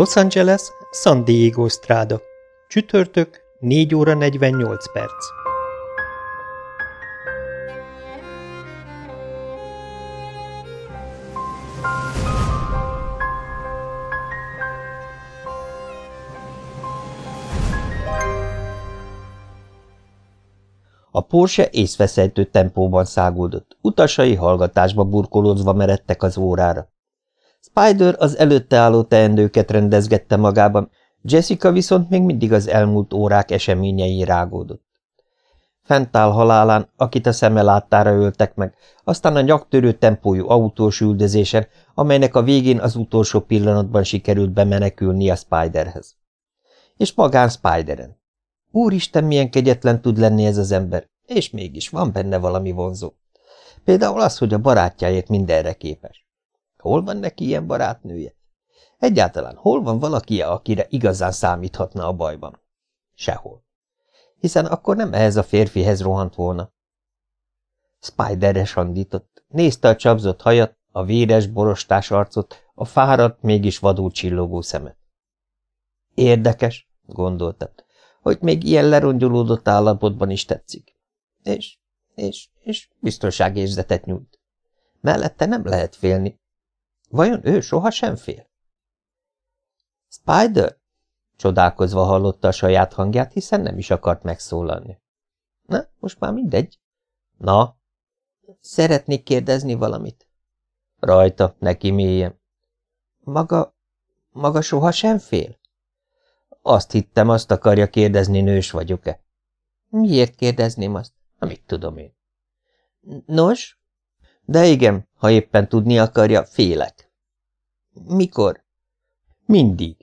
Los Angeles, San Diego Strada. Csütörtök, 4 óra 48 perc. A Porsche észveszejtő tempóban száguldott, utasai hallgatásba burkolózva meredtek az órára. Spider az előtte álló teendőket rendezgette magában, Jessica viszont még mindig az elmúlt órák eseményei rágódott. Fentál halálán, akit a szeme láttára öltek meg, aztán a nyaktörő tempójú autós üldözésen, amelynek a végén az utolsó pillanatban sikerült bemenekülni a Spiderhez. És magán Spideren. Úristen, milyen kegyetlen tud lenni ez az ember, és mégis van benne valami vonzó. Például az, hogy a barátjáért mindenre képes. Hol van neki ilyen barátnője? Egyáltalán hol van valaki, akire igazán számíthatna a bajban? Sehol. Hiszen akkor nem ehhez a férfihez rohant volna. Spiderre sandított, nézte a csapzott hajat, a véres, borostás arcot, a fáradt, mégis vadul csillogó szemet. Érdekes, gondolta, hogy még ilyen lerongyolódott állapotban is tetszik. És, és, és biztonságérzetet nyújt. Mellette nem lehet félni. Vajon ő soha sem fél? Spider? Csodálkozva hallotta a saját hangját, hiszen nem is akart megszólalni. Na, most már mindegy. Na? Szeretnék kérdezni valamit. Rajta, neki mélyen. Maga, maga soha sem fél? Azt hittem, azt akarja kérdezni, nős vagyok-e. Miért kérdezném azt? Mit tudom én. Nos? De igen, ha éppen tudni akarja, félek. Mikor? Mindig.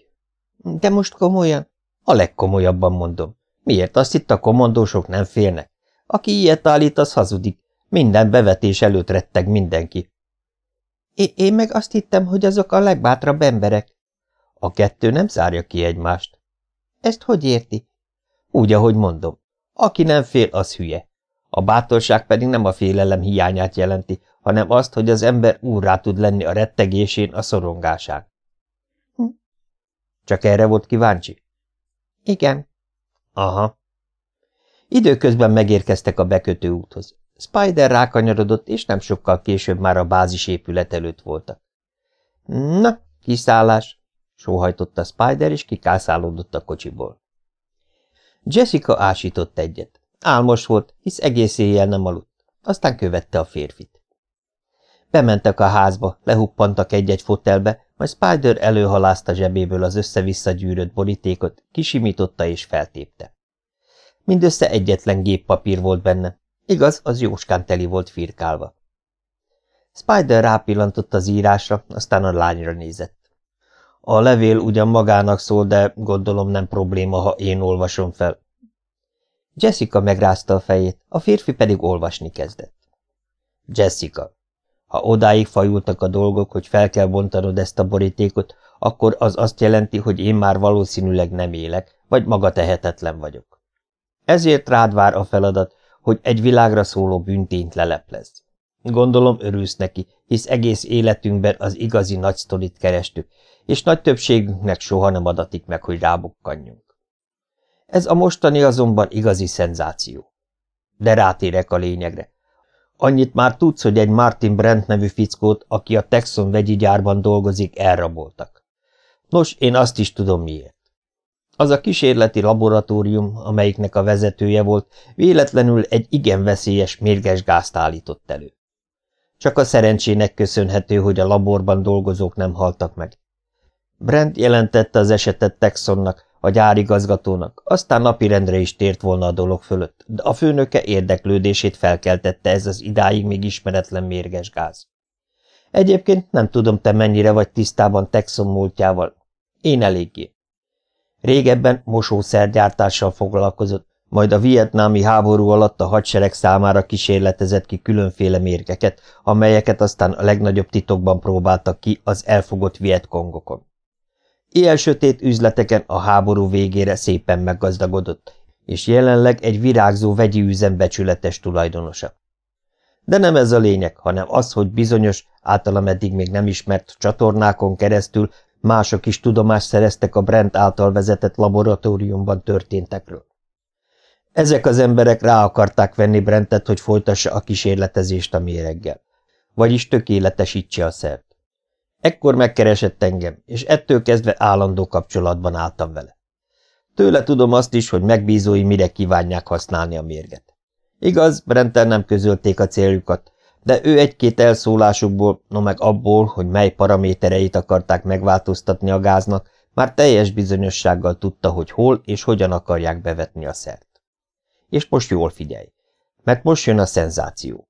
De most komolyan? A legkomolyabban mondom. Miért azt itt a komandósok nem félnek? Aki ilyet állít, az hazudik. Minden bevetés előtt retteg mindenki. É én meg azt hittem, hogy azok a legbátrabb emberek. A kettő nem zárja ki egymást. Ezt hogy érti? Úgy, ahogy mondom. Aki nem fél, az hülye. A bátorság pedig nem a félelem hiányát jelenti, hanem azt, hogy az ember úrrá tud lenni a rettegésén, a szorongásán. Hm. Csak erre volt kíváncsi? Igen. Aha. Időközben megérkeztek a bekötő úthoz. Spider rákanyarodott, és nem sokkal később már a bázis épület előtt voltak. Na, kiszállás, sóhajtotta Spider, és kikászálódott a kocsiból. Jessica ásított egyet. Álmos volt, hisz egész éjjel nem aludt. Aztán követte a férfit. Bementek a házba, lehuppantak egy-egy fotelbe, majd Spider előhalázta zsebéből az össze-vissza gyűrött borítékot, kisimította és feltépte. Mindössze egyetlen géppapír volt benne, igaz, az jóskán teli volt firkálva. Spider rápillantott az írásra, aztán a lányra nézett. A levél ugyan magának szól, de gondolom nem probléma, ha én olvasom fel. Jessica megrázta a fejét, a férfi pedig olvasni kezdett. Jessica, ha odáig fajultak a dolgok, hogy fel kell bontanod ezt a borítékot, akkor az azt jelenti, hogy én már valószínűleg nem élek, vagy maga tehetetlen vagyok. Ezért rád vár a feladat, hogy egy világra szóló büntényt leleplez. Gondolom örülsz neki, hisz egész életünkben az igazi nagy sztorit kerestük, és nagy többségünknek soha nem adatik meg, hogy rábukkanjunk. Ez a mostani azonban igazi szenzáció. De rátérek a lényegre. Annyit már tudsz, hogy egy Martin Brent nevű fickót, aki a Texon vegyi gyárban dolgozik, elraboltak. Nos, én azt is tudom miért. Az a kísérleti laboratórium, amelyiknek a vezetője volt, véletlenül egy igen veszélyes mérges gázt állított elő. Csak a szerencsének köszönhető, hogy a laborban dolgozók nem haltak meg. Brent jelentette az esetet Texonnak, a gyárigazgatónak, aztán napirendre is tért volna a dolog fölött, de a főnöke érdeklődését felkeltette ez az idáig még ismeretlen mérges gáz. Egyébként nem tudom, te mennyire vagy tisztában Texon múltjával. Én eléggé. Régebben mosószergyártással foglalkozott, majd a vietnámi háború alatt a hadsereg számára kísérletezett ki különféle mérgeket, amelyeket aztán a legnagyobb titokban próbáltak ki az elfogott vietkongokon. Ilyen sötét üzleteken a háború végére szépen meggazdagodott, és jelenleg egy virágzó vegyi üzem becsületes tulajdonosa. De nem ez a lényeg, hanem az, hogy bizonyos, általam eddig még nem ismert csatornákon keresztül Mások is tudomást szereztek a Brent által vezetett laboratóriumban történtekről. Ezek az emberek rá akarták venni Brentet, hogy folytassa a kísérletezést a méreggel, vagyis tökéletesítse a szert. Ekkor megkeresett engem, és ettől kezdve állandó kapcsolatban álltam vele. Tőle tudom azt is, hogy megbízói mire kívánják használni a mérget. Igaz, Brenten nem közölték a céljukat, de ő egy-két elszólásukból, no meg abból, hogy mely paramétereit akarták megváltoztatni a gáznak, már teljes bizonyossággal tudta, hogy hol és hogyan akarják bevetni a szert. És most jól figyelj, mert most jön a szenzáció.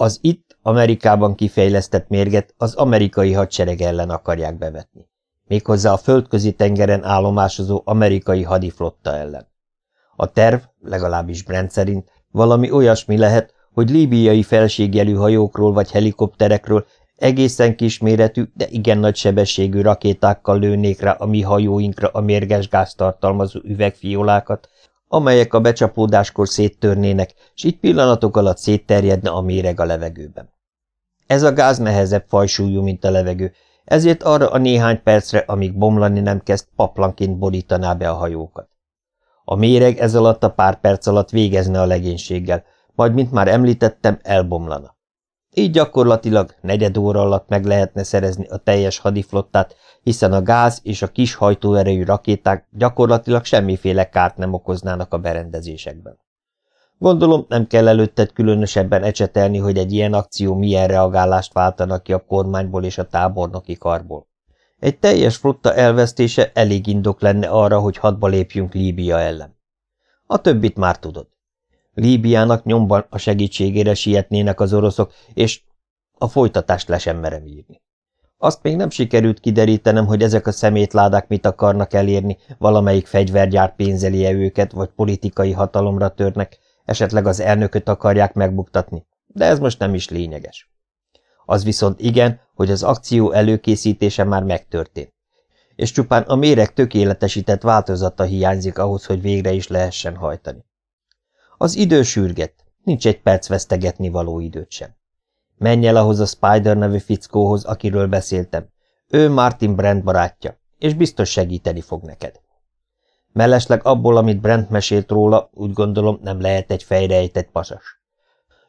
Az itt, Amerikában kifejlesztett mérget az amerikai hadsereg ellen akarják bevetni. Méghozzá a földközi tengeren állomásozó amerikai hadiflotta ellen. A terv, legalábbis Brent szerint, valami olyasmi lehet, hogy líbiai felségjelű hajókról vagy helikopterekről egészen kisméretű, de igen nagy sebességű rakétákkal lőnék rá a mi hajóinkra a mérges gáz tartalmazó üvegfiolákat, amelyek a becsapódáskor széttörnének, s így pillanatok alatt szétterjedne a méreg a levegőben. Ez a gáz nehezebb fajsúlyú, mint a levegő, ezért arra a néhány percre, amíg bomlani nem kezd, paplanként borítaná be a hajókat. A méreg ez alatt a pár perc alatt végezne a legénységgel, majd, mint már említettem, elbomlana. Így gyakorlatilag negyed óra alatt meg lehetne szerezni a teljes hadiflottát, hiszen a gáz és a kis hajtóerejű rakéták gyakorlatilag semmiféle kárt nem okoznának a berendezésekben. Gondolom, nem kell előtted különösebben ecsetelni, hogy egy ilyen akció milyen reagálást váltanak ki a kormányból és a tábornoki karból. Egy teljes flotta elvesztése elég indok lenne arra, hogy hadba lépjünk Líbia ellen. A többit már tudod. Líbiának nyomban a segítségére sietnének az oroszok, és a folytatást le sem merem írni. Azt még nem sikerült kiderítenem, hogy ezek a szemétládák mit akarnak elérni, valamelyik fegyvergyár pénzeli -e őket, vagy politikai hatalomra törnek, esetleg az elnököt akarják megbuktatni, de ez most nem is lényeges. Az viszont igen, hogy az akció előkészítése már megtörtént, és csupán a méreg tökéletesített változata hiányzik ahhoz, hogy végre is lehessen hajtani. Az idő sürget, nincs egy perc vesztegetni való időt sem. Menj el ahhoz a Spider nevű fickóhoz, akiről beszéltem. Ő Martin Brent barátja, és biztos segíteni fog neked. Mellesleg abból, amit Brent mesélt róla, úgy gondolom nem lehet egy fejrejtett pasas.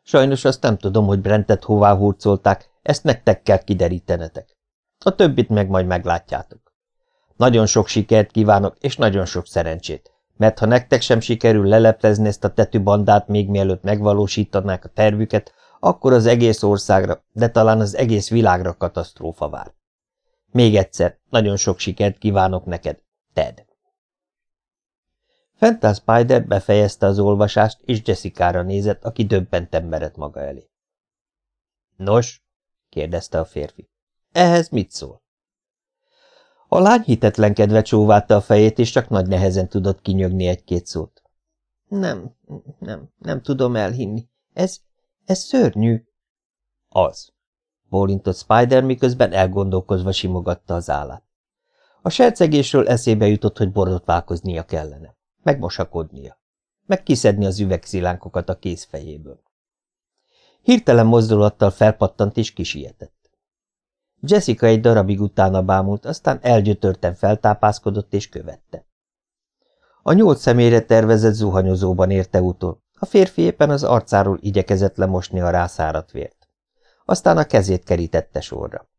Sajnos azt nem tudom, hogy Brentet hová hurcolták, ezt nektek kell kiderítenetek. A többit meg majd meglátjátok. Nagyon sok sikert kívánok, és nagyon sok szerencsét mert ha nektek sem sikerül leleplezni ezt a tetűbandát még mielőtt megvalósítanák a tervüket, akkor az egész országra, de talán az egész világra katasztrófa vár. Még egyszer, nagyon sok sikert kívánok neked, Ted. Fental Spider befejezte az olvasást, és Jessica-ra nézett, aki döbbenten merett maga elé. Nos? kérdezte a férfi. Ehhez mit szól? A lány hitetlenkedve csóválta a fejét, és csak nagy nehezen tudott kinyögni egy-két szót. Nem, nem, nem tudom elhinni. Ez, ez szörnyű. Az. Bólintott Spider, miközben elgondolkozva simogatta az állát. A sercegésről eszébe jutott, hogy borotválkoznia kellene. Megmosakodnia. Meg kiszedni az üvegszilánkokat a kézfejéből. Hirtelen mozdulattal felpattant és kisietett. Jessica egy darabig utána bámult, aztán elgyötörten feltápászkodott és követte. A nyolc személyre tervezett zuhanyozóban érte utol. A férfi éppen az arcáról igyekezett lemosni a rászáradt vért. Aztán a kezét kerítette sorra.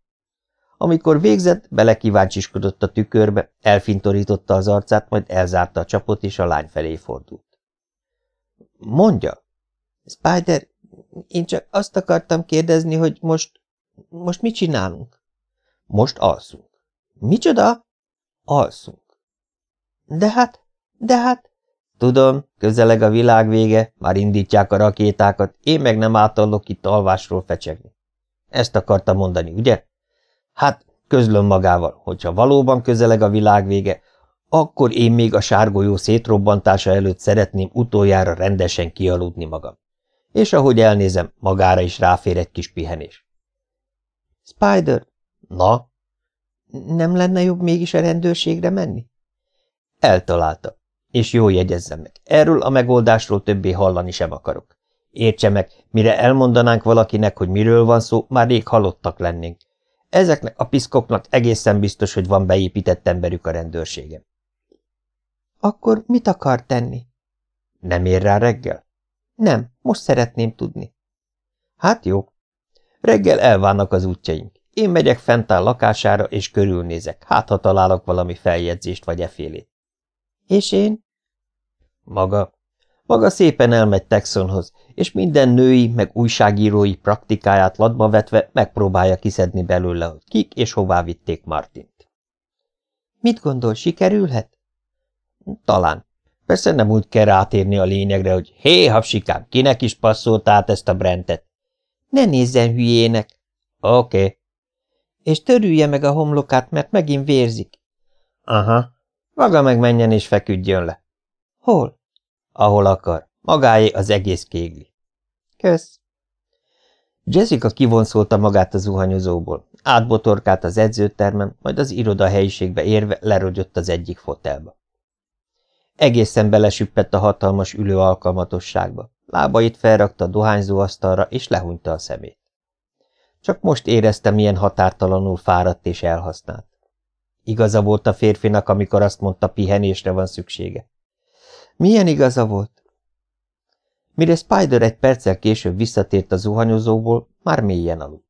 Amikor végzett, belekíváncsiskodott a tükörbe, elfintorította az arcát, majd elzárta a csapot, és a lány felé fordult. Mondja! Spider, én csak azt akartam kérdezni, hogy most most mit csinálunk? Most alszunk. Micsoda? Alszunk. De hát, de hát... Tudom, közeleg a világ vége, már indítják a rakétákat, én meg nem átallok itt alvásról fecsegni. Ezt akarta mondani, ugye? Hát, közlöm magával, hogyha valóban közeleg a világ vége, akkor én még a sárgolyó szétrobbantása előtt szeretném utoljára rendesen kialudni magam. És ahogy elnézem, magára is ráfér egy kis pihenés. Spider? Na? Nem lenne jobb mégis a rendőrségre menni? Eltalálta. És jó jegyezzem meg, erről a megoldásról többé hallani sem akarok. Értse meg, mire elmondanánk valakinek, hogy miről van szó, már rég halottak lennénk. Ezeknek a piszkoknak egészen biztos, hogy van beépített emberük a rendőrségem. Akkor mit akar tenni? Nem ér rá reggel? Nem, most szeretném tudni. Hát jó. Reggel elválnak az útjaink. Én megyek fentál lakására, és körülnézek, hát ha találok valami feljegyzést vagy efélét. És én? Maga. Maga szépen elmegy Texonhoz, és minden női meg újságírói praktikáját latba vetve megpróbálja kiszedni belőle, hogy kik és hová vitték Martint. Mit gondol, sikerülhet? Talán. Persze nem úgy kell rátérni a lényegre, hogy hé, hapsikám, kinek is passzolt át ezt a Brentet? Ne nézzen hülyének. Oké. Okay. És törülje meg a homlokát, mert megint vérzik. Aha. Maga meg menjen és feküdjön le. Hol? Ahol akar. Magáé az egész kégli. Kösz. Jessica kivonszolta magát a zuhanyozóból, átbotorkált az edzőtermen, majd az iroda helyiségbe érve lerogyott az egyik fotelba. Egészen belesüppett a hatalmas ülő alkalmatosságba, lábait felrakta a dohányzóasztalra, és lehúnyta a szemét. Csak most érezte, milyen határtalanul fáradt és elhasznált. Igaza volt a férfinak, amikor azt mondta, pihenésre van szüksége. Milyen igaza volt? Mire Spider egy perccel később visszatért a zuhanyozóból, már mélyen aludt.